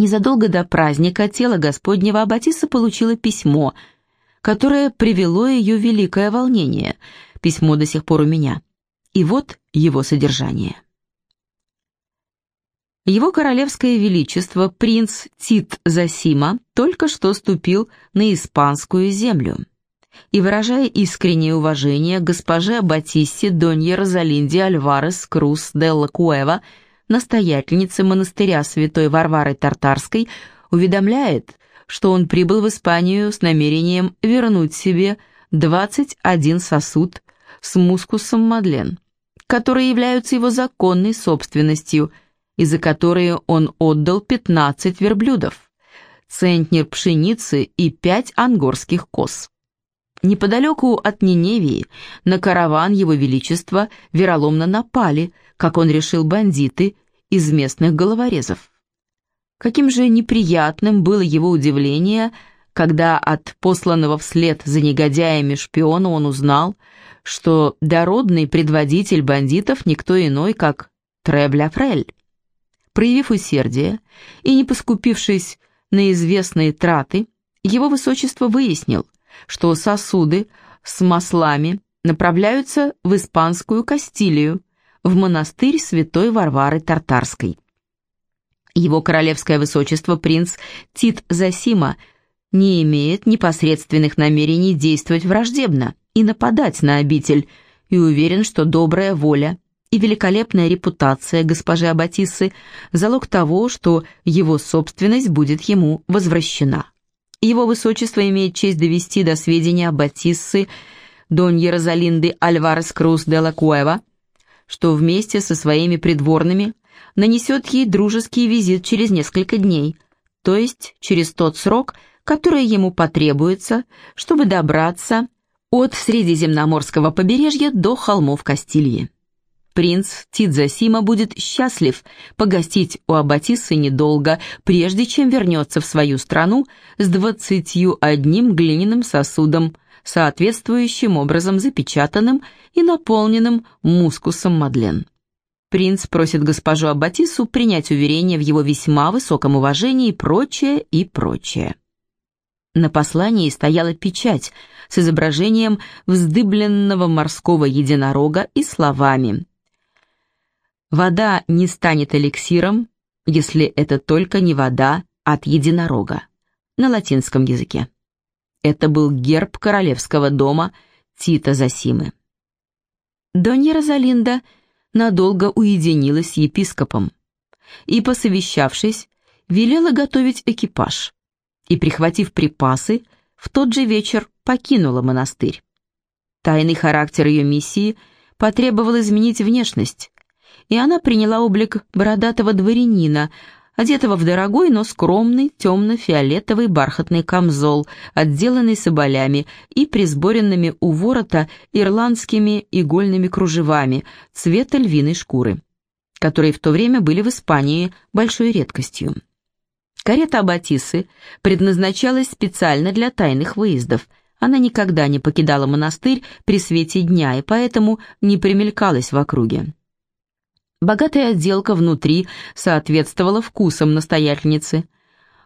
Незадолго до праздника тело Господнего Аббатиса получило письмо, которое привело ее в великое волнение. Письмо до сих пор у меня. И вот его содержание. Его королевское величество принц Тит Засима только что ступил на испанскую землю. И выражая искреннее уважение госпоже Аббатиссе Донье Розалинде Альварес Крус де ла Куэва, настоятельнице монастыря святой Варвары Тартарской, уведомляет, что он прибыл в Испанию с намерением вернуть себе 21 сосуд с мускусом Мадлен, которые являются его законной собственностью – и за которые он отдал 15 верблюдов, центнер пшеницы и пять ангорских коз. Неподалеку от Ниневии на караван Его Величества вероломно напали, как он решил, бандиты из местных головорезов. Каким же неприятным было его удивление, когда от посланного вслед за негодяями шпиона он узнал, что дородный предводитель бандитов никто иной, как Требля Фрель. Проявив усердие и не поскупившись на известные траты, его высочество выяснил, что сосуды с маслами направляются в испанскую Кастилию, в монастырь святой Варвары Тартарской. Его королевское высочество принц Тит Засима не имеет непосредственных намерений действовать враждебно и нападать на обитель, и уверен, что добрая воля и великолепная репутация госпожи Аббатисы – залог того, что его собственность будет ему возвращена. Его высочество имеет честь довести до сведения Аббатиссы Доньи Розалинды Альварес Крус де ла Куэва, что вместе со своими придворными нанесет ей дружеский визит через несколько дней, то есть через тот срок, который ему потребуется, чтобы добраться от Средиземноморского побережья до холмов Кастильи. Принц Тидзасима будет счастлив погостить у Аббатисы недолго, прежде чем вернется в свою страну с двадцатью одним глиняным сосудом, соответствующим образом запечатанным и наполненным мускусом Мадлен. Принц просит госпожу Аббатису принять уверение в его весьма высоком уважении и прочее, и прочее. На послании стояла печать с изображением вздыбленного морского единорога и словами Вода не станет эликсиром, если это только не вода от единорога на латинском языке. Это был герб королевского дома Тита Засимы. Донья Розалинда надолго уединилась с епископом и, посовещавшись, велела готовить экипаж и, прихватив припасы, в тот же вечер покинула монастырь. Тайный характер ее миссии потребовал изменить внешность, и она приняла облик бородатого дворянина, одетого в дорогой, но скромный темно-фиолетовый бархатный камзол, отделанный соболями и присборенными у ворота ирландскими игольными кружевами цвета львиной шкуры, которые в то время были в Испании большой редкостью. Карета Аббатисы предназначалась специально для тайных выездов. Она никогда не покидала монастырь при свете дня и поэтому не примелькалась в округе. Богатая отделка внутри соответствовала вкусам настоятельницы.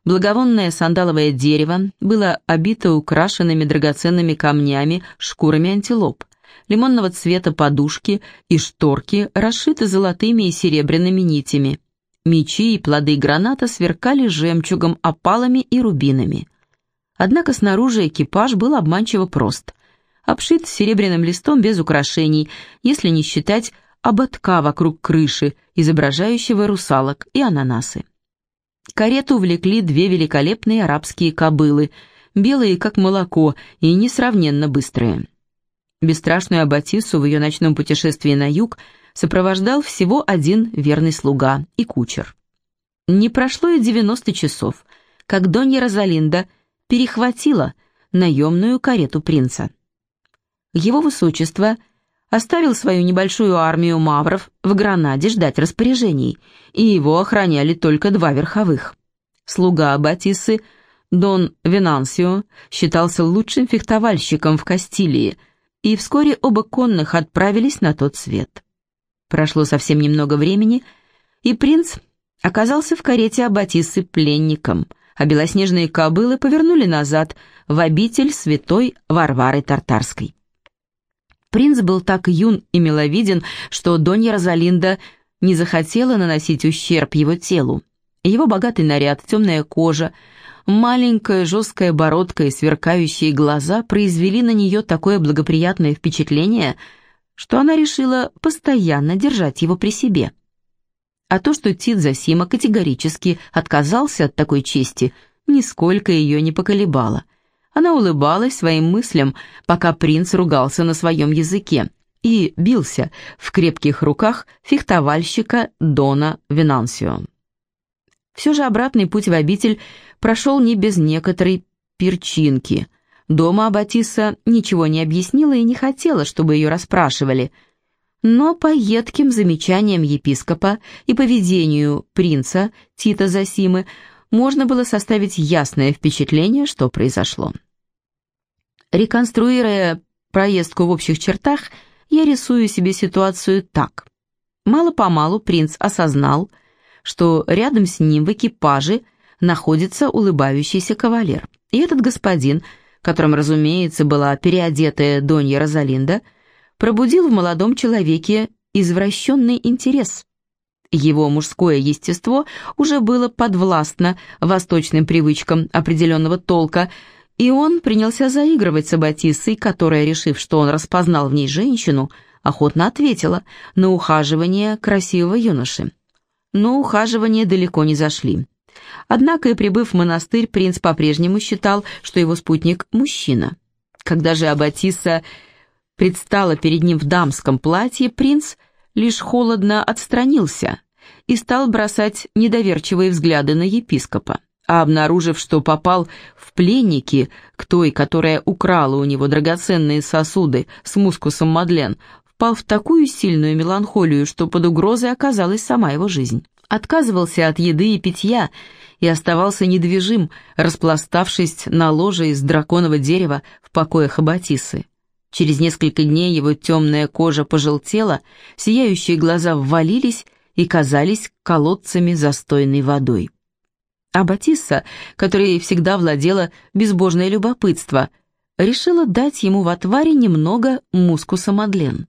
Благовонное сандаловое дерево было обито украшенными драгоценными камнями, шкурами антилоп. Лимонного цвета подушки и шторки расшиты золотыми и серебряными нитями. Мечи и плоды граната сверкали жемчугом, опалами и рубинами. Однако снаружи экипаж был обманчиво прост. Обшит серебряным листом без украшений, если не считать ободка вокруг крыши, изображающего русалок и ананасы. Карету увлекли две великолепные арабские кобылы, белые как молоко и несравненно быстрые. Бесстрашную Аббатису в ее ночном путешествии на юг сопровождал всего один верный слуга и кучер. Не прошло и 90 часов, как Донья Розалинда перехватила наемную карету принца. Его высочество – оставил свою небольшую армию мавров в Гранаде ждать распоряжений, и его охраняли только два верховых. Слуга Батисы, Дон Венансио, считался лучшим фехтовальщиком в Кастилии, и вскоре оба конных отправились на тот свет. Прошло совсем немного времени, и принц оказался в карете Аббатисы пленником, а белоснежные кобылы повернули назад в обитель святой Варвары Тартарской. Принц был так юн и миловиден, что Донья Розалинда не захотела наносить ущерб его телу. Его богатый наряд, темная кожа, маленькая жесткая бородка и сверкающие глаза произвели на нее такое благоприятное впечатление, что она решила постоянно держать его при себе. А то, что Тит Засима категорически отказался от такой чести, нисколько ее не поколебало. Она улыбалась своим мыслям, пока принц ругался на своем языке и бился в крепких руках фехтовальщика Дона Винансио. Все же обратный путь в обитель прошел не без некоторой перчинки. Дома Аббатиса ничего не объяснила и не хотела, чтобы ее расспрашивали. Но по едким замечаниям епископа и поведению принца Тита Засимы можно было составить ясное впечатление, что произошло. Реконструируя проездку в общих чертах, я рисую себе ситуацию так. Мало-помалу принц осознал, что рядом с ним в экипаже находится улыбающийся кавалер. И этот господин, которым, разумеется, была переодетая Донья Розалинда, пробудил в молодом человеке извращенный интерес. Его мужское естество уже было подвластно восточным привычкам определенного толка, и он принялся заигрывать с Аббатисой, которая, решив, что он распознал в ней женщину, охотно ответила на ухаживание красивого юноши но ухаживания далеко не зашли. Однако и прибыв в монастырь, принц по-прежнему считал, что его спутник – мужчина. Когда же Аббатиса предстала перед ним в дамском платье, принц лишь холодно отстранился и стал бросать недоверчивые взгляды на епископа. А обнаружив, что попал в пленники к той, которая украла у него драгоценные сосуды с мускусом Мадлен, впал в такую сильную меланхолию, что под угрозой оказалась сама его жизнь. Отказывался от еды и питья и оставался недвижим, распластавшись на ложе из драконового дерева в покоях Аббатисы. Через несколько дней его темная кожа пожелтела, сияющие глаза ввалились и казались колодцами застойной водой. А Батисса, которой всегда владела безбожное любопытство, решила дать ему в отваре немного мускуса Мадлен.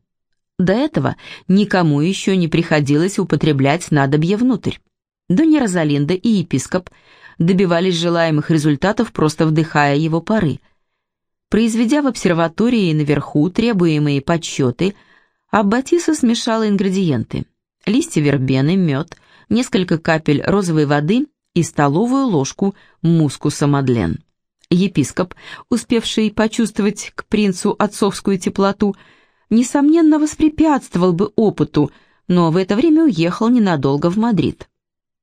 До этого никому еще не приходилось употреблять снадобье внутрь. Донья Розалинда и епископ добивались желаемых результатов, просто вдыхая его пары. Произведя в обсерватории наверху требуемые подсчеты, Аббатиса смешала ингредиенты. Листья вербены, мед, несколько капель розовой воды и столовую ложку мускуса Мадлен. Епископ, успевший почувствовать к принцу отцовскую теплоту, несомненно, воспрепятствовал бы опыту, но в это время уехал ненадолго в Мадрид.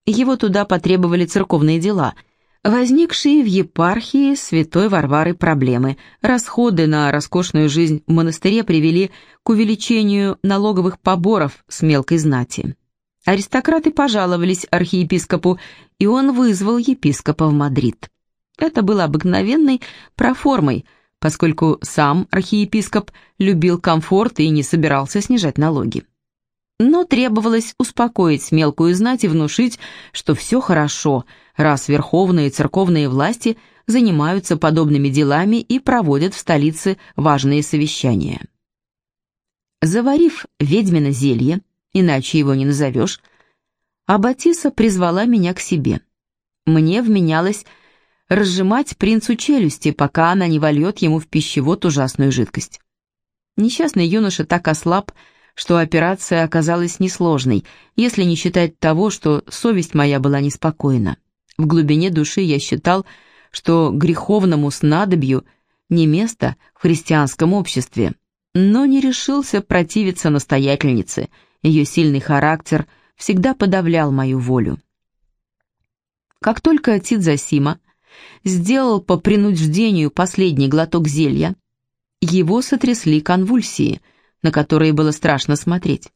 Его туда потребовали церковные дела, возникшие в епархии святой Варвары проблемы. Расходы на роскошную жизнь в монастыре привели к увеличению налоговых поборов с мелкой знати. Аристократы пожаловались архиепископу, и он вызвал епископа в Мадрид. Это было обыкновенной проформой – поскольку сам архиепископ любил комфорт и не собирался снижать налоги. Но требовалось успокоить мелкую знать и внушить, что все хорошо, раз верховные церковные власти занимаются подобными делами и проводят в столице важные совещания. Заварив ведьмино зелье, иначе его не назовешь, Аббатиса призвала меня к себе. Мне вменялось разжимать принцу челюсти, пока она не вольет ему в пищевод ужасную жидкость. Несчастный юноша так ослаб, что операция оказалась несложной, если не считать того, что совесть моя была неспокойна. В глубине души я считал, что греховному снадобью не место в христианском обществе, но не решился противиться настоятельнице, ее сильный характер всегда подавлял мою волю. Как только Тидзасима сделал по принуждению последний глоток зелья, его сотрясли конвульсии, на которые было страшно смотреть.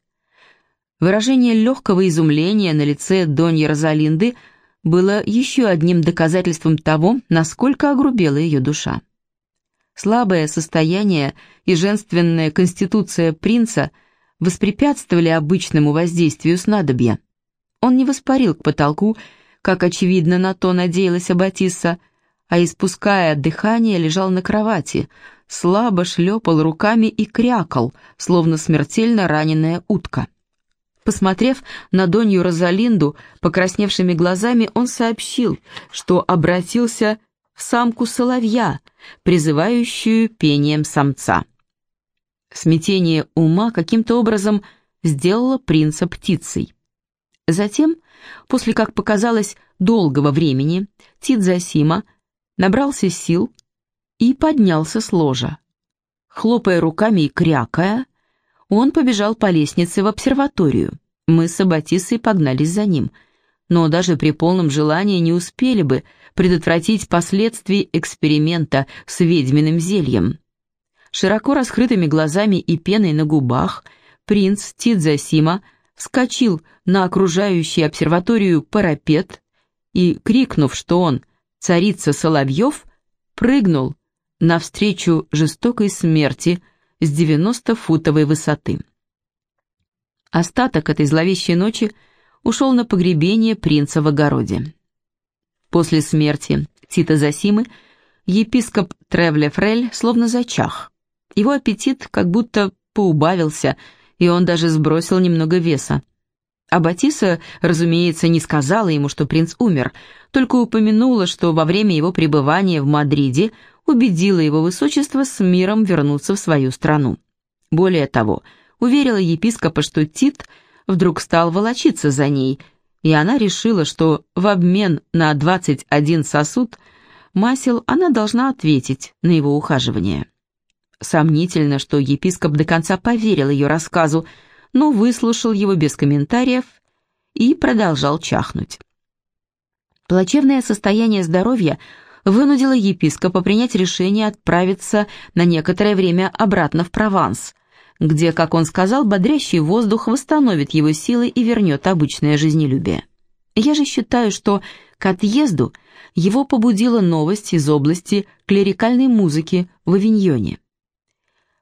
Выражение легкого изумления на лице Доньи Розалинды было еще одним доказательством того, насколько огрубела ее душа. Слабое состояние и женственная конституция принца воспрепятствовали обычному воздействию снадобья. Он не воспарил к потолку, как, очевидно, на то надеялась Аббатисса, а, испуская дыхание, лежал на кровати, слабо шлепал руками и крякал, словно смертельно раненая утка. Посмотрев на Донью Розалинду покрасневшими глазами, он сообщил, что обратился в самку соловья, призывающую пением самца. Смятение ума каким-то образом сделало принца птицей. Затем, после, как показалось, долгого времени, Тидзасима набрался сил и поднялся с ложа. Хлопая руками и крякая, он побежал по лестнице в обсерваторию. Мы с Аббатисой погнались за ним, но даже при полном желании не успели бы предотвратить последствий эксперимента с ведьминым зельем. Широко раскрытыми глазами и пеной на губах принц Тидзасима вскочил на окружающий обсерваторию парапет и, крикнув, что он царица Соловьев, прыгнул навстречу жестокой смерти с 90-футовой высоты. Остаток этой зловещей ночи ушел на погребение принца в огороде. После смерти Тита Засимы епископ Тревле Фрель словно зачах. Его аппетит как будто поубавился, и он даже сбросил немного веса. А Батиса, разумеется, не сказала ему, что принц умер, только упомянула, что во время его пребывания в Мадриде убедила его высочество с миром вернуться в свою страну. Более того, уверила епископа, что Тит вдруг стал волочиться за ней, и она решила, что в обмен на 21 сосуд масел она должна ответить на его ухаживание. Сомнительно, что епископ до конца поверил ее рассказу, но выслушал его без комментариев и продолжал чахнуть. Плачевное состояние здоровья вынудило епископа принять решение отправиться на некоторое время обратно в Прованс, где, как он сказал, бодрящий воздух восстановит его силы и вернет обычное жизнелюбие. Я же считаю, что к отъезду его побудила новость из области клерикальной музыки в Авиньоне.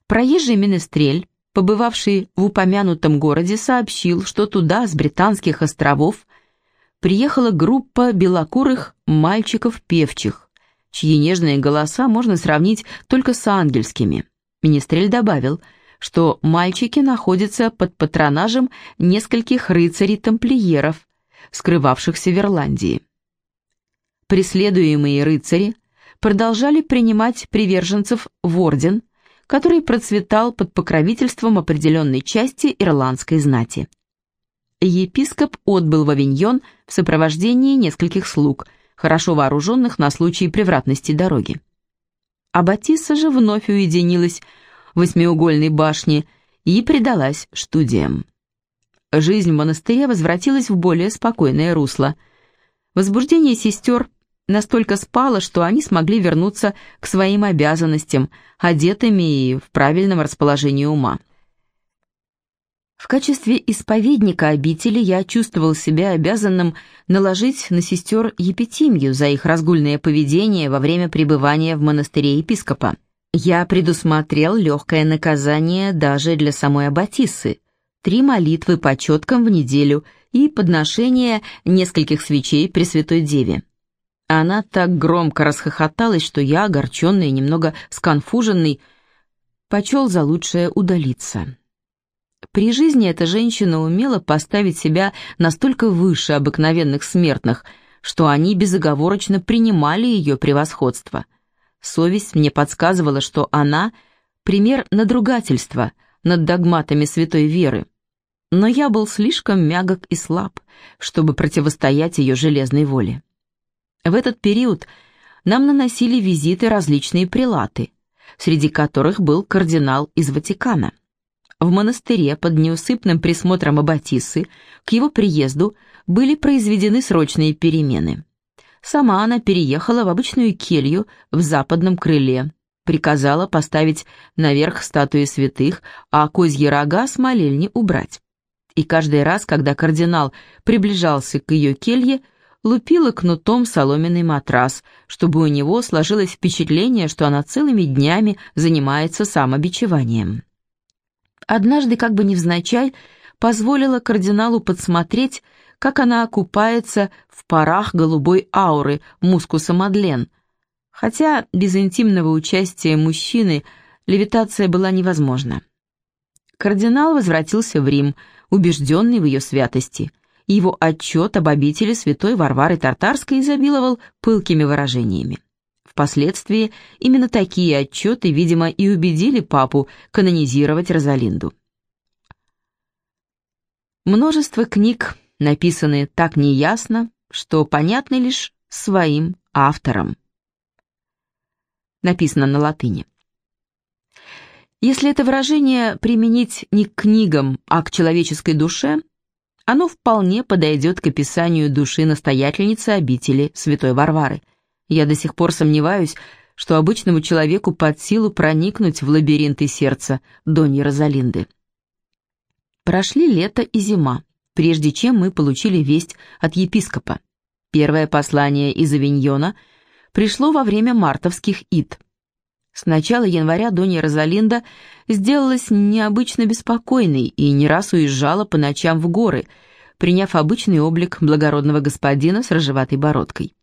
Проезжий менестрель побывавший в упомянутом городе, сообщил, что туда, с британских островов, приехала группа белокурых мальчиков-певчих, чьи нежные голоса можно сравнить только с ангельскими. Министрель добавил, что мальчики находятся под патронажем нескольких рыцарей-тамплиеров, скрывавшихся в Ирландии. Преследуемые рыцари продолжали принимать приверженцев в орден – который процветал под покровительством определенной части ирландской знати. Епископ отбыл в Авиньон в сопровождении нескольких слуг, хорошо вооруженных на случай превратности дороги. А же вновь уединилась в восьмиугольной башне и предалась студиям. Жизнь в монастыре возвратилась в более спокойное русло. Возбуждение сестер настолько спало, что они смогли вернуться к своим обязанностям, одетыми и в правильном расположении ума. В качестве исповедника обители я чувствовал себя обязанным наложить на сестер епитимию за их разгульное поведение во время пребывания в монастыре епископа. Я предусмотрел легкое наказание даже для самой Аббатисы, три молитвы по четкам в неделю и подношение нескольких свечей Пресвятой Деве. Она так громко расхохоталась, что я, огорченный и немного сконфуженный, почел за лучшее удалиться. При жизни эта женщина умела поставить себя настолько выше обыкновенных смертных, что они безоговорочно принимали ее превосходство. Совесть мне подсказывала, что она — пример надругательства над догматами святой веры. Но я был слишком мягок и слаб, чтобы противостоять ее железной воле. В этот период нам наносили визиты различные прилаты, среди которых был кардинал из Ватикана. В монастыре под неусыпным присмотром Аббатисы к его приезду были произведены срочные перемены. Сама она переехала в обычную келью в западном крыле, приказала поставить наверх статуи святых, а козьи рога с молельни убрать. И каждый раз, когда кардинал приближался к ее келье, лупила кнутом соломенный матрас, чтобы у него сложилось впечатление, что она целыми днями занимается самобичеванием. Однажды, как бы невзначай, позволила кардиналу подсмотреть, как она купается в парах голубой ауры мускуса Мадлен. Хотя без интимного участия мужчины левитация была невозможна. Кардинал возвратился в Рим, убежденный в ее святости. Его отчет об обители святой Варвары Тартарской изобиловал пылкими выражениями. Впоследствии именно такие отчеты, видимо, и убедили папу канонизировать Розалинду. Множество книг написаны так неясно, что понятны лишь своим авторам. Написано на латыни. Если это выражение применить не к книгам, а к человеческой душе, оно вполне подойдет к описанию души настоятельницы обители святой Варвары. Я до сих пор сомневаюсь, что обычному человеку под силу проникнуть в лабиринты сердца Доньи Розалинды. Прошли лето и зима, прежде чем мы получили весть от епископа. Первое послание из Авиньона пришло во время мартовских ид. С начала января Донья Розалинда сделалась необычно беспокойной и не раз уезжала по ночам в горы, приняв обычный облик благородного господина с рыжеватой бородкой.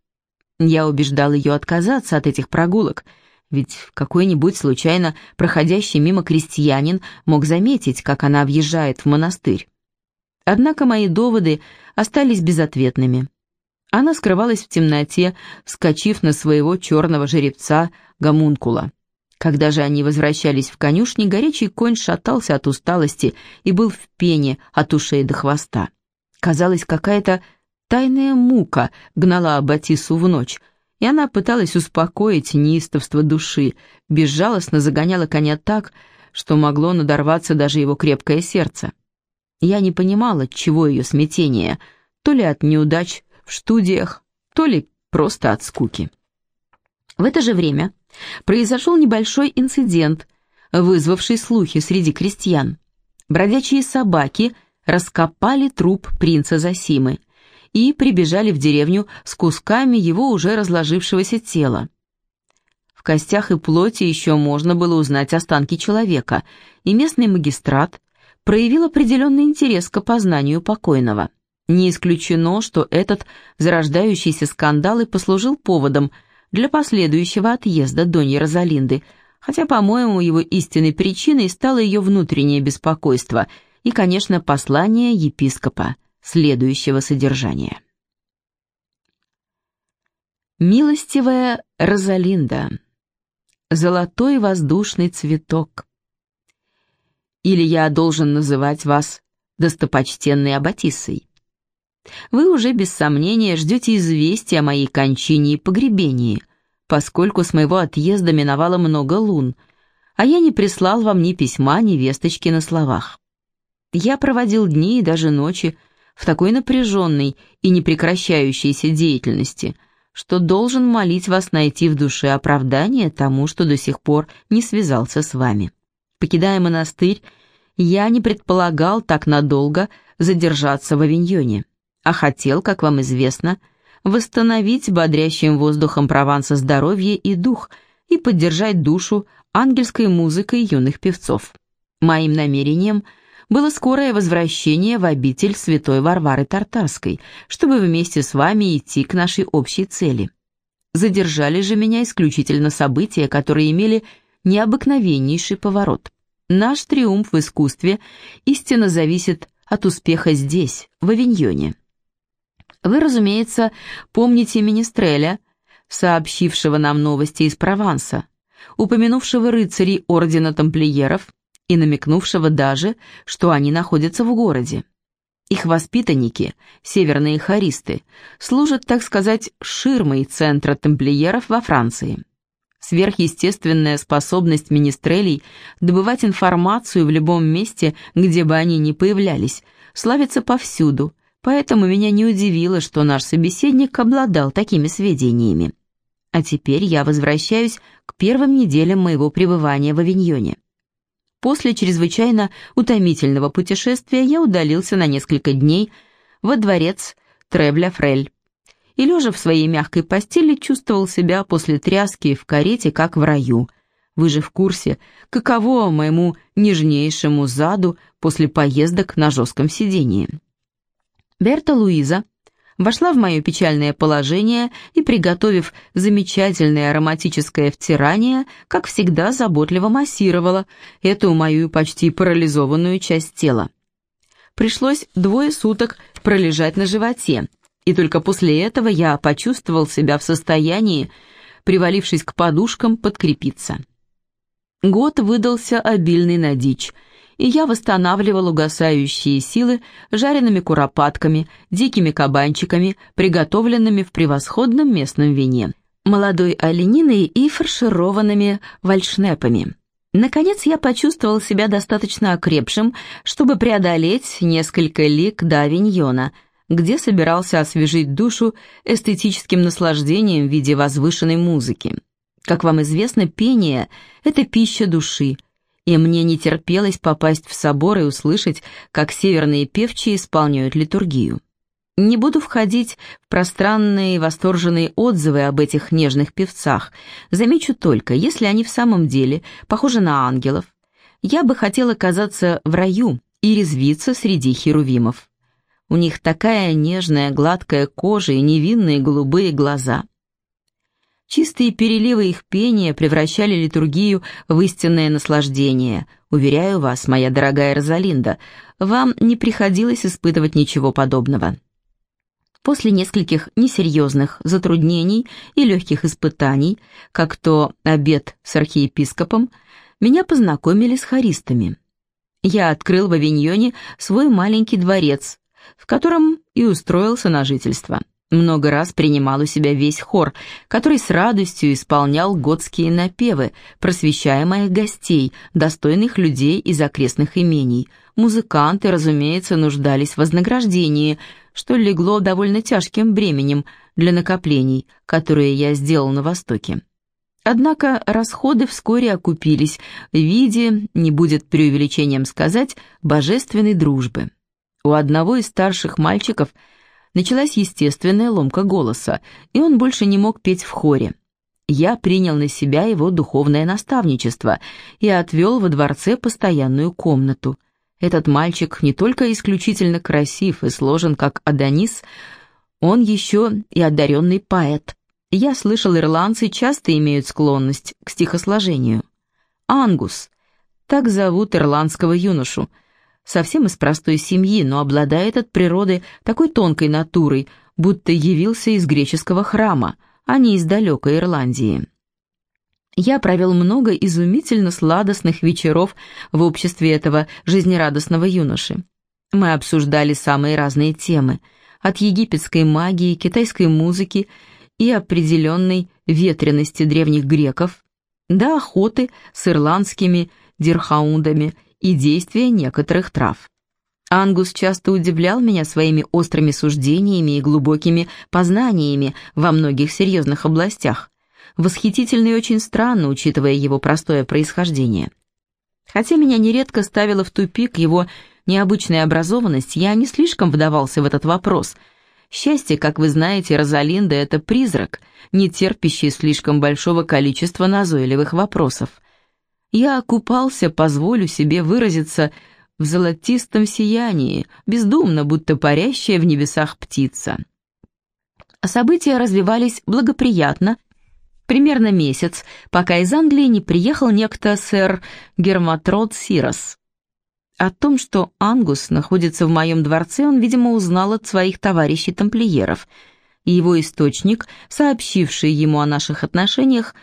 Я убеждал ее отказаться от этих прогулок, ведь какой-нибудь случайно проходящий мимо крестьянин мог заметить, как она въезжает в монастырь. Однако мои доводы остались безответными. Она скрывалась в темноте, вскочив на своего черного жеребца гомункула. Когда же они возвращались в конюшни, горячий конь шатался от усталости и был в пене от ушей до хвоста. Казалось, какая-то тайная мука гнала Аббатису в ночь, и она пыталась успокоить неистовство души, безжалостно загоняла коня так, что могло надорваться даже его крепкое сердце. Я не понимала, чего ее смятение, то ли от неудач в студиях, то ли просто от скуки. В это же время произошел небольшой инцидент, вызвавший слухи среди крестьян. Бродячие собаки раскопали труп принца Засимы и прибежали в деревню с кусками его уже разложившегося тела. В костях и плоти еще можно было узнать останки человека, и местный магистрат проявил определенный интерес к опознанию покойного. Не исключено, что этот зарождающийся скандал и послужил поводом – для последующего отъезда Доньи Розалинды, хотя, по-моему, его истинной причиной стало ее внутреннее беспокойство и, конечно, послание епископа следующего содержания. Милостивая Розалинда, золотой воздушный цветок. Или я должен называть вас достопочтенной Аббатисой. Вы уже без сомнения ждете известия о моей кончине и погребении, поскольку с моего отъезда миновало много лун, а я не прислал вам ни письма, ни весточки на словах. Я проводил дни и даже ночи в такой напряженной и непрекращающейся деятельности, что должен молить вас найти в душе оправдание тому, что до сих пор не связался с вами. Покидая монастырь, я не предполагал так надолго задержаться в Авиньоне а хотел, как вам известно, восстановить бодрящим воздухом Прованса здоровье и дух и поддержать душу ангельской музыкой юных певцов. Моим намерением было скорое возвращение в обитель святой Варвары Тартарской, чтобы вместе с вами идти к нашей общей цели. Задержали же меня исключительно события, которые имели необыкновеннейший поворот. Наш триумф в искусстве истинно зависит от успеха здесь, в Авиньоне. Вы, разумеется, помните Министреля, сообщившего нам новости из Прованса, упомянувшего рыцарей Ордена Тамплиеров и намекнувшего даже, что они находятся в городе. Их воспитанники, северные харисты, служат, так сказать, ширмой центра тамплиеров во Франции. Сверхъестественная способность министрелей добывать информацию в любом месте, где бы они ни появлялись, славится повсюду, Поэтому меня не удивило, что наш собеседник обладал такими сведениями. А теперь я возвращаюсь к первым неделям моего пребывания в Авиньоне. После чрезвычайно утомительного путешествия я удалился на несколько дней во дворец Требля-Фрель и, лежа в своей мягкой постели, чувствовал себя после тряски в карете, как в раю. Вы же в курсе, каково моему нежнейшему заду после поездок на жестком сидении. Берта Луиза вошла в мое печальное положение и, приготовив замечательное ароматическое втирание, как всегда заботливо массировала эту мою почти парализованную часть тела. Пришлось двое суток пролежать на животе, и только после этого я почувствовал себя в состоянии, привалившись к подушкам, подкрепиться. Год выдался обильный на дичь – и я восстанавливал угасающие силы жареными куропатками, дикими кабанчиками, приготовленными в превосходном местном вине, молодой олениной и фаршированными вальшнепами. Наконец я почувствовал себя достаточно окрепшим, чтобы преодолеть несколько лик до Авиньона, где собирался освежить душу эстетическим наслаждением в виде возвышенной музыки. Как вам известно, пение — это пища души — и мне не терпелось попасть в собор и услышать, как северные певчие исполняют литургию. Не буду входить в пространные восторженные отзывы об этих нежных певцах. Замечу только, если они в самом деле похожи на ангелов, я бы хотела оказаться в раю и резвиться среди херувимов. У них такая нежная, гладкая кожа и невинные голубые глаза. Чистые переливы их пения превращали литургию в истинное наслаждение. Уверяю вас, моя дорогая Розалинда, вам не приходилось испытывать ничего подобного. После нескольких несерьезных затруднений и легких испытаний, как то обед с архиепископом, меня познакомили с харистами. Я открыл в Авиньоне свой маленький дворец, в котором и устроился на жительство. Много раз принимал у себя весь хор, который с радостью исполнял готские напевы, просвещая моих гостей, достойных людей из окрестных имений. Музыканты, разумеется, нуждались в вознаграждении, что легло довольно тяжким бременем для накоплений, которые я сделал на Востоке. Однако расходы вскоре окупились в виде, не будет преувеличением сказать, божественной дружбы. У одного из старших мальчиков – началась естественная ломка голоса, и он больше не мог петь в хоре. Я принял на себя его духовное наставничество и отвел во дворце постоянную комнату. Этот мальчик не только исключительно красив и сложен, как Адонис, он еще и одаренный поэт. Я слышал, ирландцы часто имеют склонность к стихосложению. Ангус, так зовут ирландского юношу, совсем из простой семьи, но обладает от природы такой тонкой натурой, будто явился из греческого храма, а не из далекой Ирландии. Я провел много изумительно сладостных вечеров в обществе этого жизнерадостного юноши. Мы обсуждали самые разные темы, от египетской магии, китайской музыки и определенной ветренности древних греков до охоты с ирландскими дирхаундами и действия некоторых трав. Ангус часто удивлял меня своими острыми суждениями и глубокими познаниями во многих серьезных областях, восхитительно и очень странно, учитывая его простое происхождение. Хотя меня нередко ставила в тупик его необычная образованность, я не слишком вдавался в этот вопрос. Счастье, как вы знаете, Розалинда — это призрак, не терпящий слишком большого количества назойливых вопросов. Я окупался, позволю себе выразиться, в золотистом сиянии, бездумно, будто парящая в небесах птица. События развивались благоприятно, примерно месяц, пока из Англии не приехал некто сэр Герматрод Сирос. О том, что Ангус находится в моем дворце, он, видимо, узнал от своих товарищей-тамплиеров, и его источник, сообщивший ему о наших отношениях,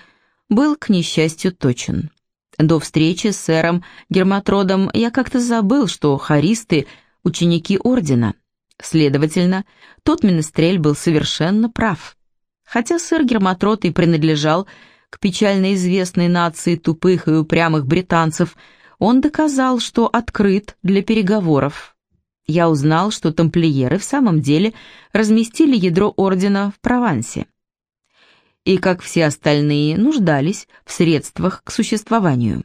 был, к несчастью, точен. До встречи с сэром Герматродом я как-то забыл, что харисты — ученики ордена. Следовательно, тот министрель был совершенно прав. Хотя сэр Герматрод и принадлежал к печально известной нации тупых и упрямых британцев, он доказал, что открыт для переговоров. Я узнал, что тамплиеры в самом деле разместили ядро ордена в Провансе и, как все остальные, нуждались в средствах к существованию.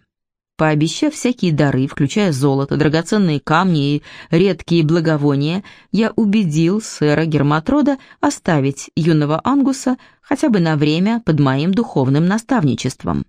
Пообещав всякие дары, включая золото, драгоценные камни и редкие благовония, я убедил сэра Герматрода оставить юного Ангуса хотя бы на время под моим духовным наставничеством.